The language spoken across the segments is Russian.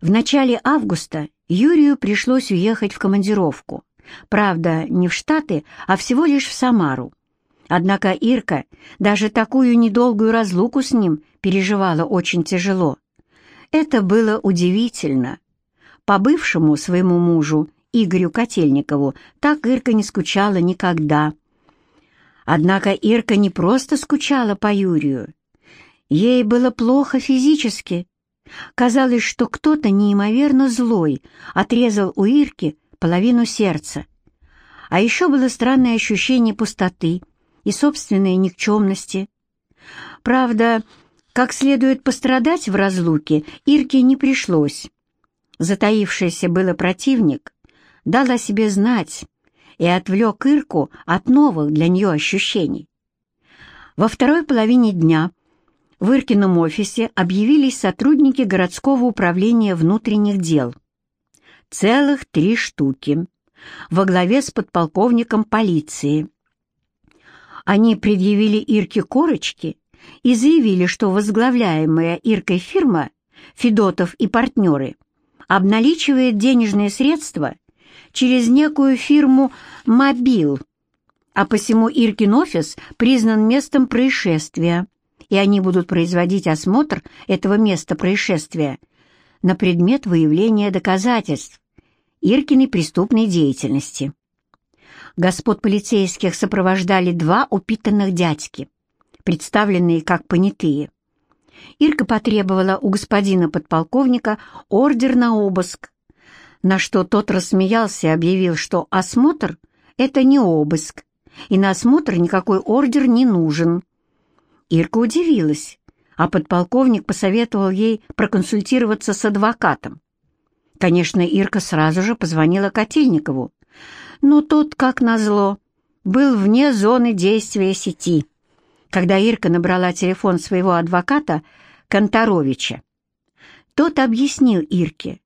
В начале августа Юрию пришлось уехать в командировку. Правда, не в Штаты, а всего лишь в Самару. Однако Ирка даже такую недолгую разлуку с ним переживала очень тяжело. Это было удивительно. По бывшему своему мужу, Игорю Котельникову, так Ирка не скучала никогда. Однако Ирка не просто скучала по Юрию. Ей было плохо физически. Казалось, что кто-то неимоверно злой отрезал у Ирки половину сердца. А еще было странное ощущение пустоты и собственной никчемности. Правда, как следует пострадать в разлуке, Ирке не пришлось. Затаившийся было противник дал о себе знать и отвлек Ирку от новых для нее ощущений. Во второй половине дня в Иркином офисе объявились сотрудники городского управления внутренних дел. Целых три штуки, во главе с подполковником полиции. Они предъявили Ирке корочки и заявили, что возглавляемая Иркой фирма «Федотов и партнеры» обналичивает денежные средства через некую фирму «Мобил», а посему Иркин офис признан местом происшествия, и они будут производить осмотр этого места происшествия на предмет выявления доказательств Иркиной преступной деятельности. Господ полицейских сопровождали два упитанных дядьки, представленные как понятые. Ирка потребовала у господина подполковника ордер на обыск, на что тот рассмеялся и объявил, что осмотр — это не обыск, и на осмотр никакой ордер не нужен. Ирка удивилась, а подполковник посоветовал ей проконсультироваться с адвокатом. Конечно, Ирка сразу же позвонила Котельникову, но тот, как назло, был вне зоны действия сети когда Ирка набрала телефон своего адвоката Конторовича. Тот объяснил Ирке,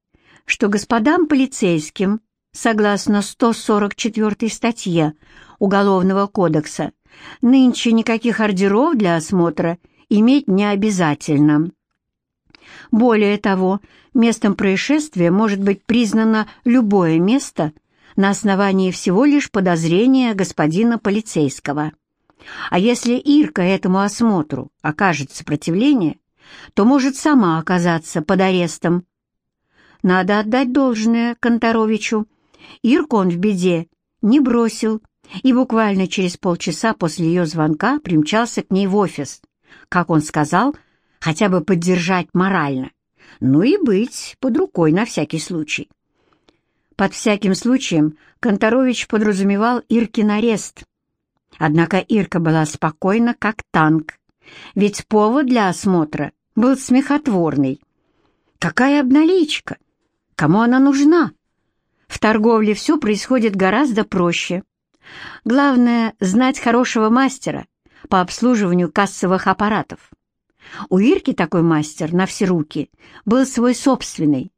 что господам полицейским, согласно 144 статье Уголовного кодекса, нынче никаких ордеров для осмотра иметь не обязательно. Более того, местом происшествия может быть признано любое место на основании всего лишь подозрения господина полицейского. А если Ирка этому осмотру окажет сопротивление, то может сама оказаться под арестом. Надо отдать должное Конторовичу. Ирку он в беде не бросил и буквально через полчаса после ее звонка примчался к ней в офис. Как он сказал, хотя бы поддержать морально. Ну и быть под рукой на всякий случай. Под всяким случаем Конторович подразумевал Иркин арест, Однако Ирка была спокойна, как танк, ведь повод для осмотра был смехотворный. Какая обналичка? Кому она нужна? В торговле все происходит гораздо проще. Главное — знать хорошего мастера по обслуживанию кассовых аппаратов. У Ирки такой мастер на все руки был свой собственный,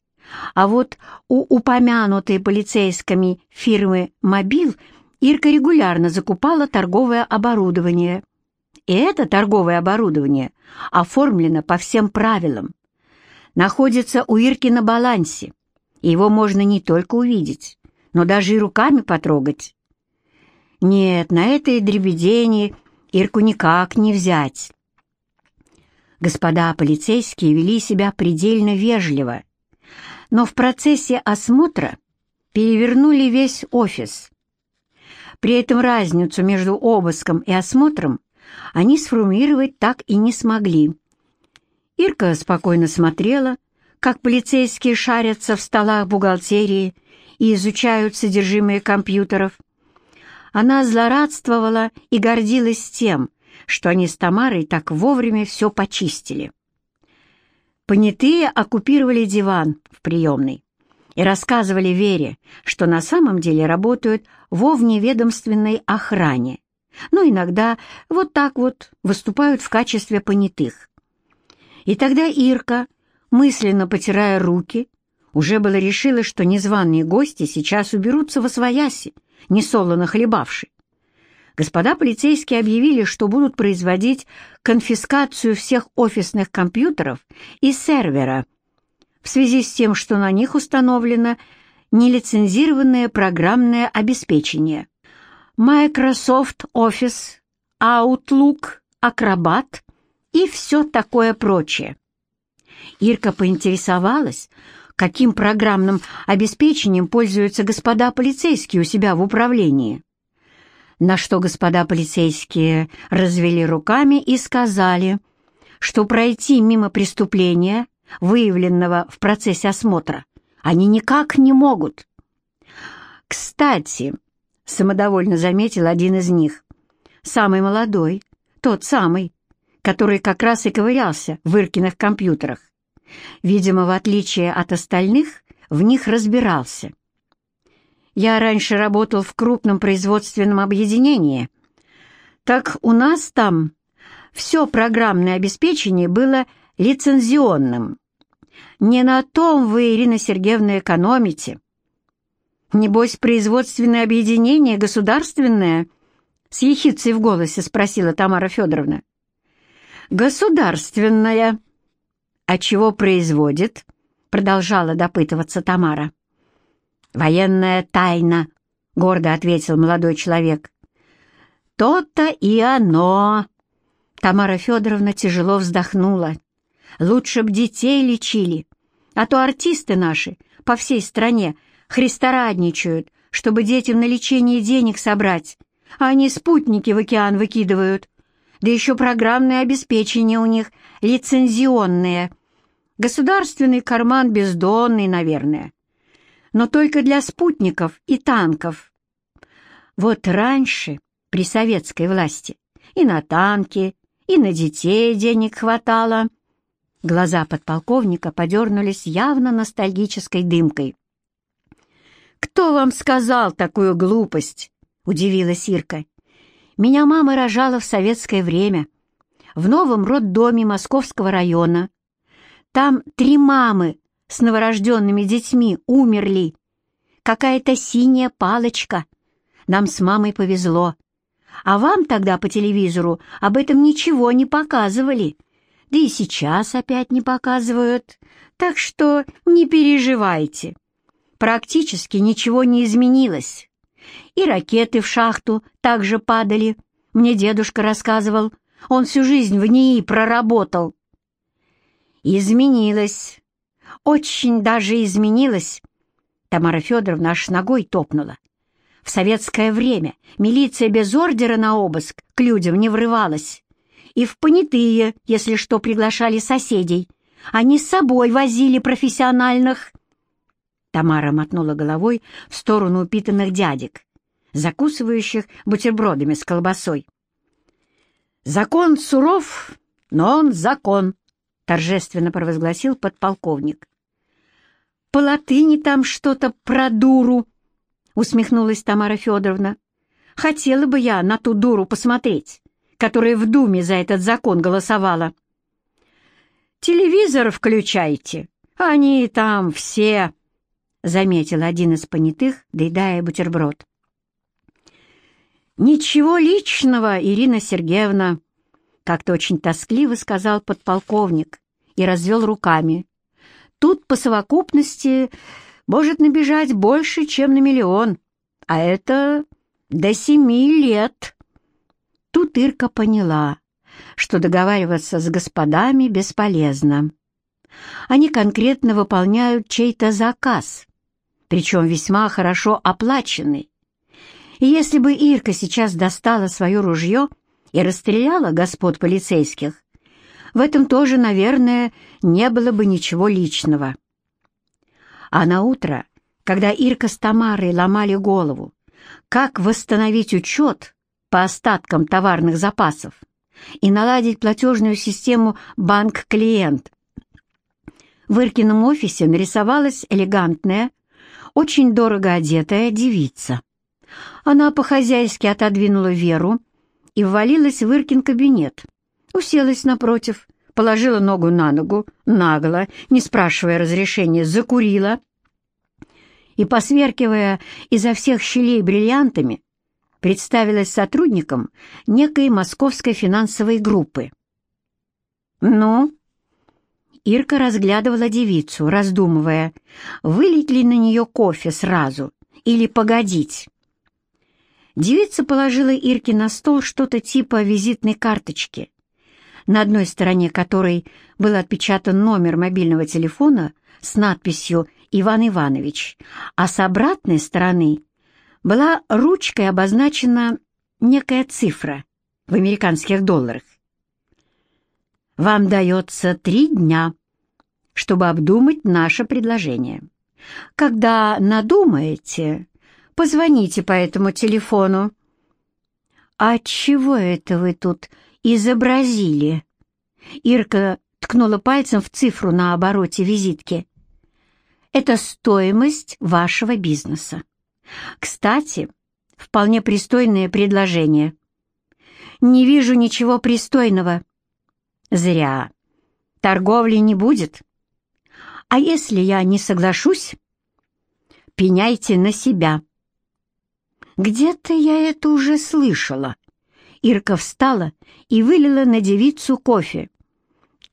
а вот у упомянутой полицейскими фирмы «Мобил» Ирка регулярно закупала торговое оборудование. И это торговое оборудование оформлено по всем правилам. Находится у Ирки на балансе, и его можно не только увидеть, но даже и руками потрогать. Нет, на этой дребедени Ирку никак не взять. Господа полицейские вели себя предельно вежливо, но в процессе осмотра перевернули весь офис, при этом разницу между обыском и осмотром они сформулировать так и не смогли. Ирка спокойно смотрела, как полицейские шарятся в столах бухгалтерии и изучают содержимое компьютеров. Она злорадствовала и гордилась тем, что они с Тамарой так вовремя все почистили. Понятые оккупировали диван в приемной и рассказывали Вере, что на самом деле работают во вневедомственной охране, но иногда вот так вот выступают в качестве понятых. И тогда Ирка, мысленно потирая руки, уже было решила, что незваные гости сейчас уберутся во свояси, несолоно хлебавши. Господа полицейские объявили, что будут производить конфискацию всех офисных компьютеров и сервера в связи с тем, что на них установлено нелицензированное программное обеспечение. Microsoft Office, Outlook, Acrobat и все такое прочее. Ирка поинтересовалась, каким программным обеспечением пользуются господа полицейские у себя в управлении. На что господа полицейские развели руками и сказали, что пройти мимо преступления, выявленного в процессе осмотра, они никак не могут. «Кстати», — самодовольно заметил один из них, самый молодой, тот самый, который как раз и ковырялся в Иркиных компьютерах. Видимо, в отличие от остальных, в них разбирался. Я раньше работал в крупном производственном объединении. Так у нас там все программное обеспечение было лицензионным. Не на том вы, Ирина Сергеевна, экономите. Небось, производственное объединение государственное? С ехицей в голосе спросила Тамара Федоровна. Государственное. А чего производит? Продолжала допытываться Тамара. «Военная тайна», — гордо ответил молодой человек. «То-то и оно!» Тамара Федоровна тяжело вздохнула. «Лучше б детей лечили, а то артисты наши по всей стране христорадничают, чтобы детям на лечение денег собрать, а они спутники в океан выкидывают. Да еще программное обеспечение у них лицензионное. Государственный карман бездонный, наверное но только для спутников и танков. Вот раньше, при советской власти, и на танки, и на детей денег хватало. Глаза подполковника подернулись явно ностальгической дымкой. «Кто вам сказал такую глупость?» — удивилась Ирка. «Меня мама рожала в советское время, в новом роддоме Московского района. Там три мамы с новорожденными детьми умерли. Какая-то синяя палочка. Нам с мамой повезло. А вам тогда по телевизору об этом ничего не показывали. Да и сейчас опять не показывают. Так что не переживайте. Практически ничего не изменилось. И ракеты в шахту также падали. Мне дедушка рассказывал. Он всю жизнь в ней проработал. Изменилось очень даже изменилась. Тамара Федоровна аж ногой топнула. В советское время милиция без ордера на обыск к людям не врывалась. И в понятые, если что, приглашали соседей. Они с собой возили профессиональных. Тамара мотнула головой в сторону упитанных дядек, закусывающих бутербродами с колбасой. «Закон суров, но он закон», — торжественно провозгласил подполковник. «По латыни там что-то про дуру», — усмехнулась Тамара Федоровна. «Хотела бы я на ту дуру посмотреть, которая в Думе за этот закон голосовала». «Телевизор включайте, они там все», — заметил один из понятых, доедая бутерброд. «Ничего личного, Ирина Сергеевна», как-то очень тоскливо сказал подполковник и развел руками. Тут по совокупности может набежать больше, чем на миллион, а это до семи лет. Тут Ирка поняла, что договариваться с господами бесполезно. Они конкретно выполняют чей-то заказ, причем весьма хорошо оплаченный. И если бы Ирка сейчас достала свое ружье и расстреляла господ полицейских, в этом тоже, наверное, не было бы ничего личного. А на утро, когда Ирка с Тамарой ломали голову, как восстановить учет по остаткам товарных запасов и наладить платежную систему банк-клиент, в Иркином офисе нарисовалась элегантная, очень дорого одетая девица. Она по-хозяйски отодвинула Веру и ввалилась в Иркин кабинет, уселась напротив, положила ногу на ногу, нагло, не спрашивая разрешения, закурила и, посверкивая изо всех щелей бриллиантами, представилась сотрудником некой московской финансовой группы. «Ну?» Ирка разглядывала девицу, раздумывая, вылить ли на нее кофе сразу или погодить. Девица положила Ирке на стол что-то типа визитной карточки, на одной стороне которой был отпечатан номер мобильного телефона с надписью «Иван Иванович», а с обратной стороны была ручкой обозначена некая цифра в американских долларах. «Вам дается три дня, чтобы обдумать наше предложение. Когда надумаете, позвоните по этому телефону». «А чего это вы тут изобразили?» Ирка ткнула пальцем в цифру на обороте визитки. «Это стоимость вашего бизнеса. Кстати, вполне пристойное предложение. Не вижу ничего пристойного. Зря. Торговли не будет. А если я не соглашусь, пеняйте на себя. Где-то я это уже слышала. Ирка встала и вылила на девицу кофе.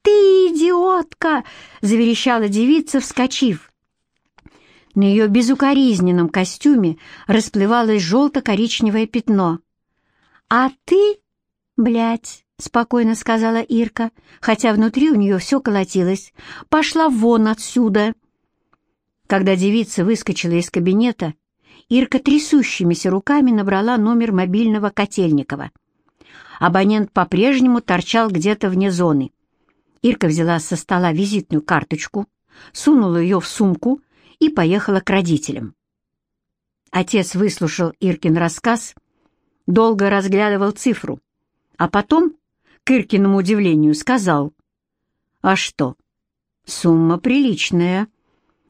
«Ты идиотка!» — заверещала девица, вскочив. На ее безукоризненном костюме расплывалось желто-коричневое пятно. «А ты, блядь, — спокойно сказала Ирка, хотя внутри у нее все колотилось, — пошла вон отсюда. Когда девица выскочила из кабинета, Ирка трясущимися руками набрала номер мобильного Котельникова. Абонент по-прежнему торчал где-то вне зоны. Ирка взяла со стола визитную карточку, сунула ее в сумку и поехала к родителям. Отец выслушал Иркин рассказ, долго разглядывал цифру, а потом, к Иркиному удивлению, сказал, «А что, сумма приличная,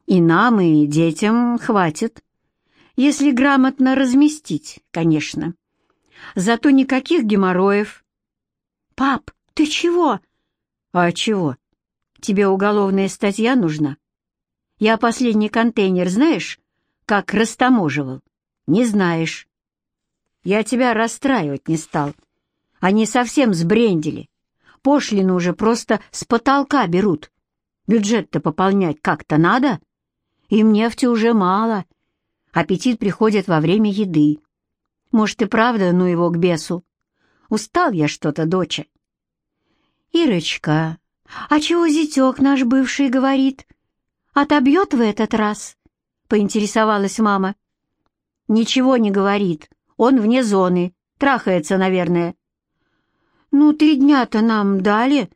и нам, и детям хватит, если грамотно разместить, конечно. Зато никаких геморроев». «Пап, ты чего?» «А чего? Тебе уголовная статья нужна?» Я последний контейнер знаешь, как растаможивал? Не знаешь. Я тебя расстраивать не стал. Они совсем сбрендили. Пошлину уже просто с потолка берут. Бюджет-то пополнять как-то надо. Им нефти уже мало. Аппетит приходит во время еды. Может, и правда, ну его к бесу. Устал я что-то, доча. Ирочка, а чего зятек наш бывший говорит? отобьет в этот раз?» — поинтересовалась мама. «Ничего не говорит. Он вне зоны. Трахается, наверное». «Ну, три дня-то нам дали.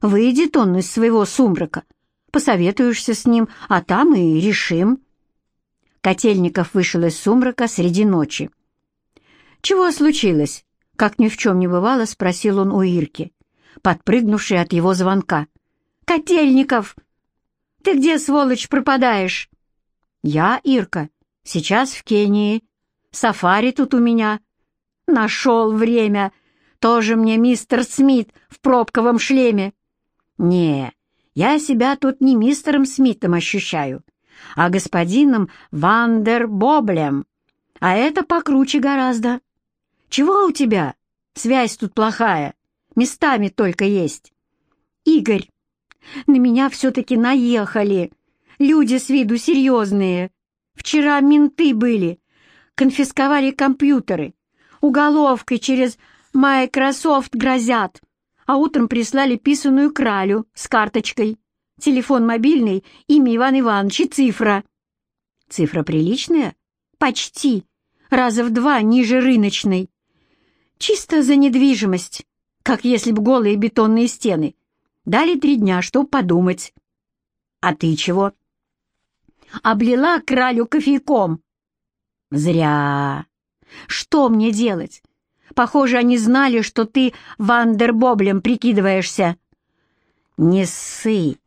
Выйдет он из своего сумрака. Посоветуешься с ним, а там и решим». Котельников вышел из сумрака среди ночи. «Чего случилось?» — как ни в чем не бывало, спросил он у Ирки, подпрыгнувшей от его звонка. «Котельников!» Ты где, сволочь, пропадаешь?» «Я, Ирка, сейчас в Кении. Сафари тут у меня. Нашел время. Тоже мне мистер Смит в пробковом шлеме. Не, я себя тут не мистером Смитом ощущаю, а господином Вандербоблем. А это покруче гораздо. Чего у тебя? Связь тут плохая. Местами только есть. Игорь, на меня все-таки наехали. Люди с виду серьезные. Вчера менты были. Конфисковали компьютеры. Уголовкой через Microsoft грозят. А утром прислали писаную кралю с карточкой. Телефон мобильный, имя Иван Иванович и цифра. Цифра приличная? Почти. Раза в два ниже рыночной. Чисто за недвижимость, как если бы голые бетонные стены. Дали три дня, чтоб подумать. А ты чего? Облила кралю кофейком. Зря. Что мне делать? Похоже, они знали, что ты Вандербоблем прикидываешься. Не ссы.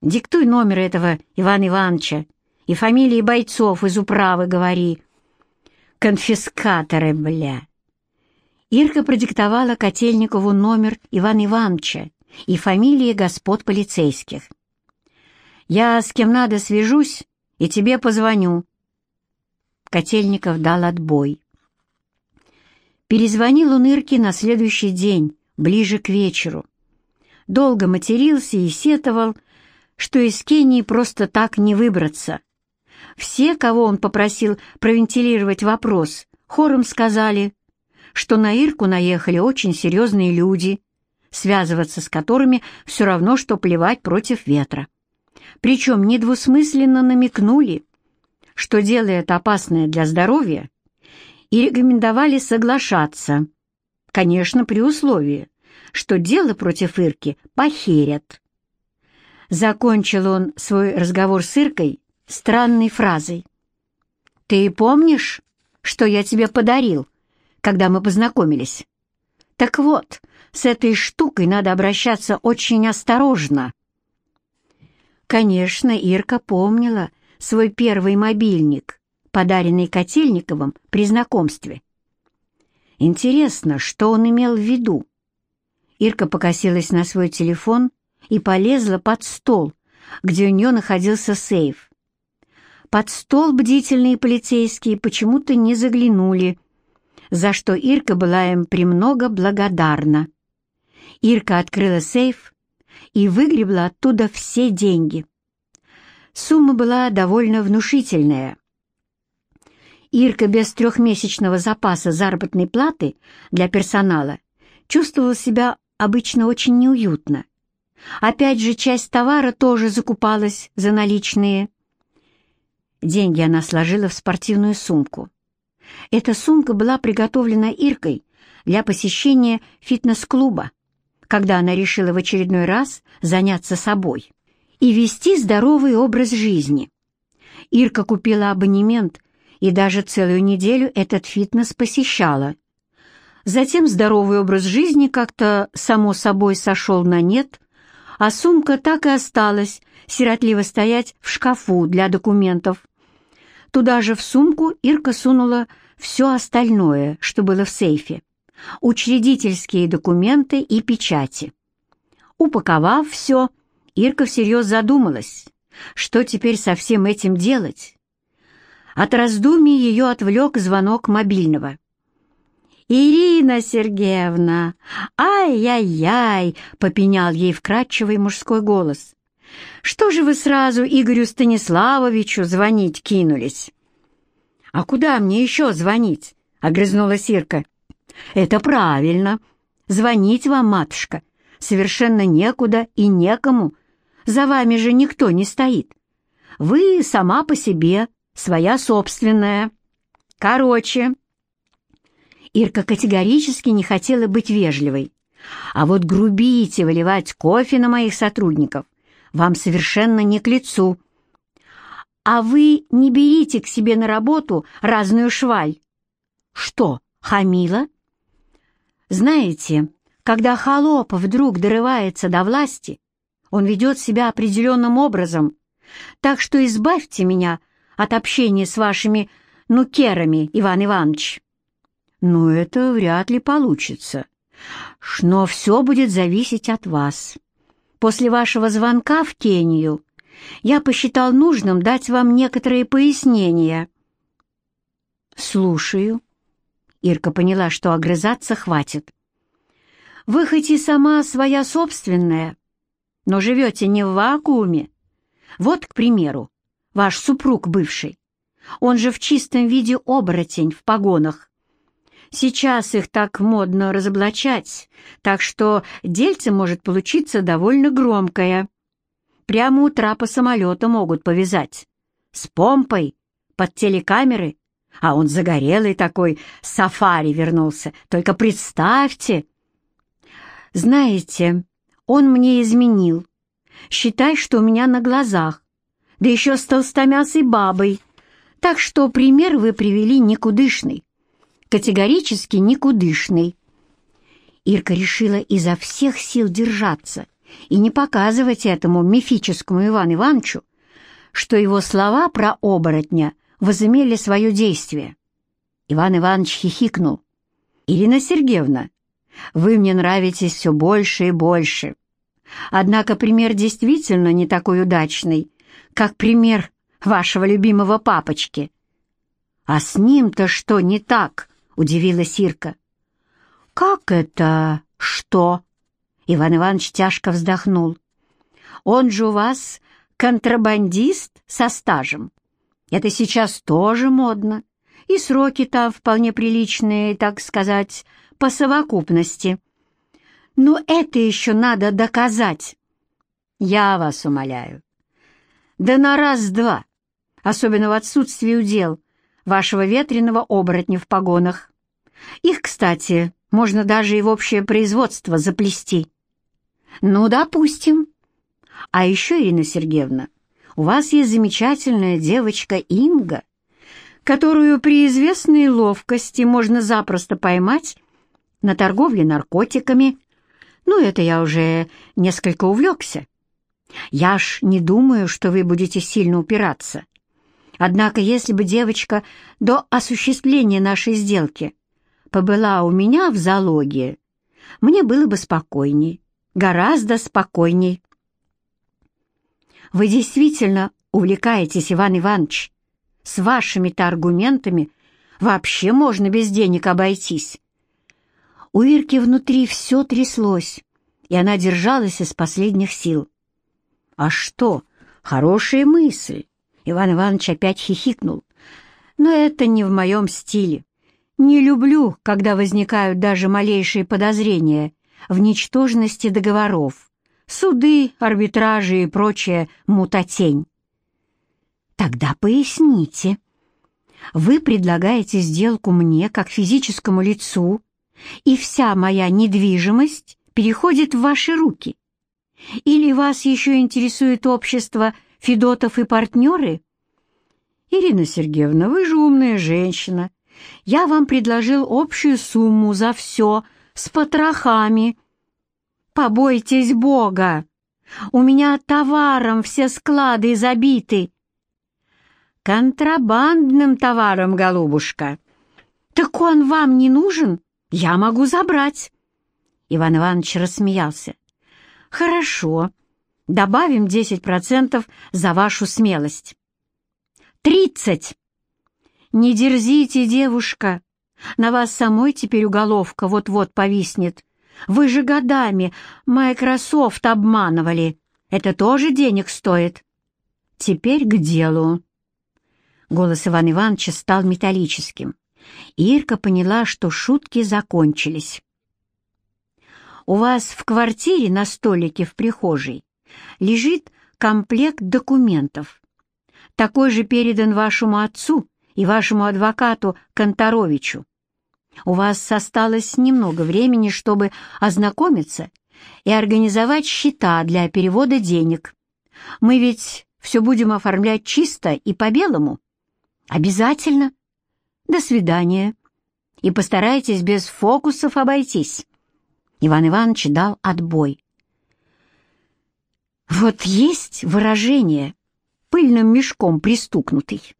Диктуй номер этого Ивана Ивановича и фамилии бойцов из управы говори. Конфискаторы, бля. Ирка продиктовала Котельникову номер Ивана Ивановича и фамилии господ полицейских. «Я с кем надо свяжусь и тебе позвоню». Котельников дал отбой. Перезвонил он Ирке на следующий день, ближе к вечеру. долго матерился и сетовал, что из Кении просто так не выбраться. Все, кого он попросил провентилировать вопрос, хором сказали, что на Ирку наехали очень серьезные люди, связываться с которыми все равно, что плевать против ветра. Причем недвусмысленно намекнули, что делает опасное для здоровья, и рекомендовали соглашаться, конечно, при условии, что дело против Ирки похерят. Закончил он свой разговор с Иркой странной фразой. «Ты помнишь, что я тебе подарил, когда мы познакомились? Так вот, с этой штукой надо обращаться очень осторожно». Конечно, Ирка помнила свой первый мобильник, подаренный Котельниковым при знакомстве. Интересно, что он имел в виду? Ирка покосилась на свой телефон и полезла под стол, где у нее находился сейф. Под стол бдительные полицейские почему-то не заглянули, за что Ирка была им премного благодарна. Ирка открыла сейф и выгребла оттуда все деньги. Сумма была довольно внушительная. Ирка без трехмесячного запаса заработной платы для персонала чувствовала себя обычно очень неуютно. Опять же, часть товара тоже закупалась за наличные. Деньги она сложила в спортивную сумку. Эта сумка была приготовлена Иркой для посещения фитнес-клуба, когда она решила в очередной раз заняться собой и вести здоровый образ жизни. Ирка купила абонемент и даже целую неделю этот фитнес посещала. Затем здоровый образ жизни как-то само собой сошел на нет, а сумка так и осталась сиротливо стоять в шкафу для документов. Туда же в сумку Ирка сунула все остальное, что было в сейфе, учредительские документы и печати. Упаковав все, Ирка всерьез задумалась, что теперь со всем этим делать. От раздумий ее отвлек звонок мобильного. «Ирина Сергеевна! Ай-яй-яй!» — попенял ей вкрадчивый мужской голос. «Что же вы сразу Игорю Станиславовичу звонить кинулись?» «А куда мне еще звонить?» — огрызнулась Ирка. «Это правильно. Звонить вам, матушка, совершенно некуда и некому, за вами же никто не стоит. Вы сама по себе, своя собственная. Короче...» Ирка категорически не хотела быть вежливой. «А вот грубить и выливать кофе на моих сотрудников вам совершенно не к лицу. А вы не берите к себе на работу разную шваль». «Что, хамила?» «Знаете, когда холоп вдруг дорывается до власти, он ведет себя определенным образом. Так что избавьте меня от общения с вашими нукерами, Иван Иванович». «Ну, это вряд ли получится. Но все будет зависеть от вас. После вашего звонка в Кению я посчитал нужным дать вам некоторые пояснения». «Слушаю». Ирка поняла, что огрызаться хватит. «Вы хоть и сама своя собственная, но живете не в вакууме. Вот, к примеру, ваш супруг бывший. Он же в чистом виде оборотень в погонах. Сейчас их так модно разоблачать, так что дельце может получиться довольно громкое. Прямо у трапа самолета могут повязать. С помпой, под телекамеры. А он загорелый такой, сафари вернулся. Только представьте! Знаете, он мне изменил. Считай, что у меня на глазах. Да еще с толстомясой бабой. Так что пример вы привели никудышный. Категорически никудышный. Ирка решила изо всех сил держаться и не показывать этому мифическому Ивану Ивановичу, что его слова про оборотня возымели свое действие. Иван Иванович хихикнул. «Ирина Сергеевна, вы мне нравитесь все больше и больше. Однако пример действительно не такой удачный, как пример вашего любимого папочки. А с ним-то что не так? Удивилась Ирка. Как это что? Иван Иванович тяжко вздохнул. «Он же у вас контрабандист со стажем. Это сейчас тоже модно, и сроки там вполне приличные, так сказать, по совокупности. Но это еще надо доказать. Я вас умоляю. Да на раз-два, особенно в отсутствии удел вашего ветреного оборотня в погонах. Их, кстати, можно даже и в общее производство заплести. Ну, допустим. А еще, Ирина Сергеевна, у вас есть замечательная девочка Инга, которую при известной ловкости можно запросто поймать на торговле наркотиками. Ну, это я уже несколько увлекся. Я ж не думаю, что вы будете сильно упираться. Однако, если бы девочка до осуществления нашей сделки побыла у меня в залоге, мне было бы спокойней, гораздо спокойней. Вы действительно увлекаетесь, Иван Иванович. С вашими-то аргументами вообще можно без денег обойтись. У Ирки внутри все тряслось, и она держалась из последних сил. «А что? Хорошая мысль!» Иван Иванович опять хихикнул. «Но это не в моем стиле. Не люблю, когда возникают даже малейшие подозрения в ничтожности договоров, суды, арбитражи и прочая мутатень. Тогда поясните. Вы предлагаете сделку мне, как физическому лицу, и вся моя недвижимость переходит в ваши руки? Или вас еще интересует общество Федотов и партнеры? Ирина Сергеевна, вы же умная женщина. Я вам предложил общую сумму за все, с потрохами. Побойтесь Бога! У меня товаром все склады забиты. Контрабандным товаром, голубушка. Так он вам не нужен? Я могу забрать. Иван Иванович рассмеялся. Хорошо, добавим 10% за вашу смелость. Тридцать! Не дерзите, девушка. На вас самой теперь уголовка вот-вот повиснет. Вы же годами Microsoft обманывали. Это тоже денег стоит. Теперь к делу. Голос Ивана Ивановича стал металлическим. Ирка поняла, что шутки закончились. «У вас в квартире на столике в прихожей лежит комплект документов. Такой же передан вашему отцу и вашему адвокату Конторовичу. У вас осталось немного времени, чтобы ознакомиться и организовать счета для перевода денег. Мы ведь все будем оформлять чисто и по-белому. Обязательно. До свидания. И постарайтесь без фокусов обойтись. Иван Иванович дал отбой. Вот есть выражение «пыльным мешком пристукнутый».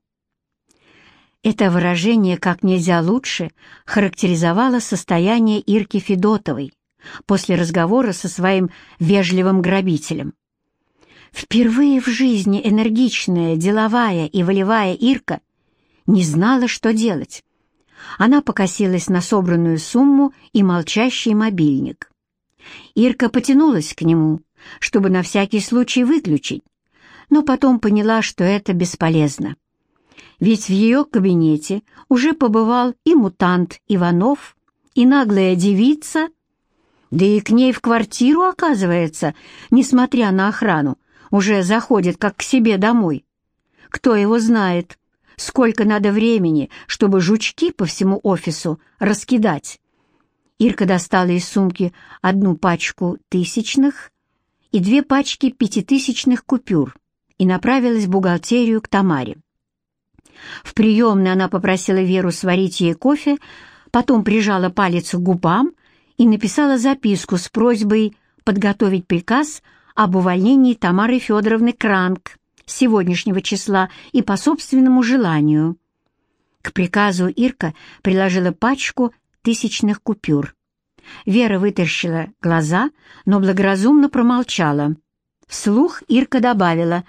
Это выражение как нельзя лучше характеризовало состояние Ирки Федотовой после разговора со своим вежливым грабителем. Впервые в жизни энергичная, деловая и волевая Ирка не знала, что делать. Она покосилась на собранную сумму и молчащий мобильник. Ирка потянулась к нему, чтобы на всякий случай выключить, но потом поняла, что это бесполезно ведь в ее кабинете уже побывал и мутант Иванов, и наглая девица, да и к ней в квартиру, оказывается, несмотря на охрану, уже заходит как к себе домой. Кто его знает, сколько надо времени, чтобы жучки по всему офису раскидать. Ирка достала из сумки одну пачку тысячных и две пачки пятитысячных купюр и направилась в бухгалтерию к Тамаре. В приемной она попросила Веру сварить ей кофе, потом прижала палец к губам и написала записку с просьбой подготовить приказ об увольнении Тамары Федоровны Кранк сегодняшнего числа и по собственному желанию. К приказу Ирка приложила пачку тысячных купюр. Вера вытащила глаза, но благоразумно промолчала. Вслух Ирка добавила,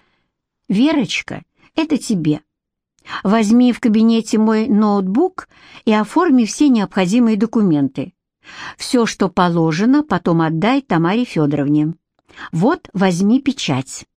«Верочка, это тебе. Возьми в кабинете мой ноутбук и оформи все необходимые документы. Все, что положено, потом отдай Тамаре Федоровне. Вот, возьми печать».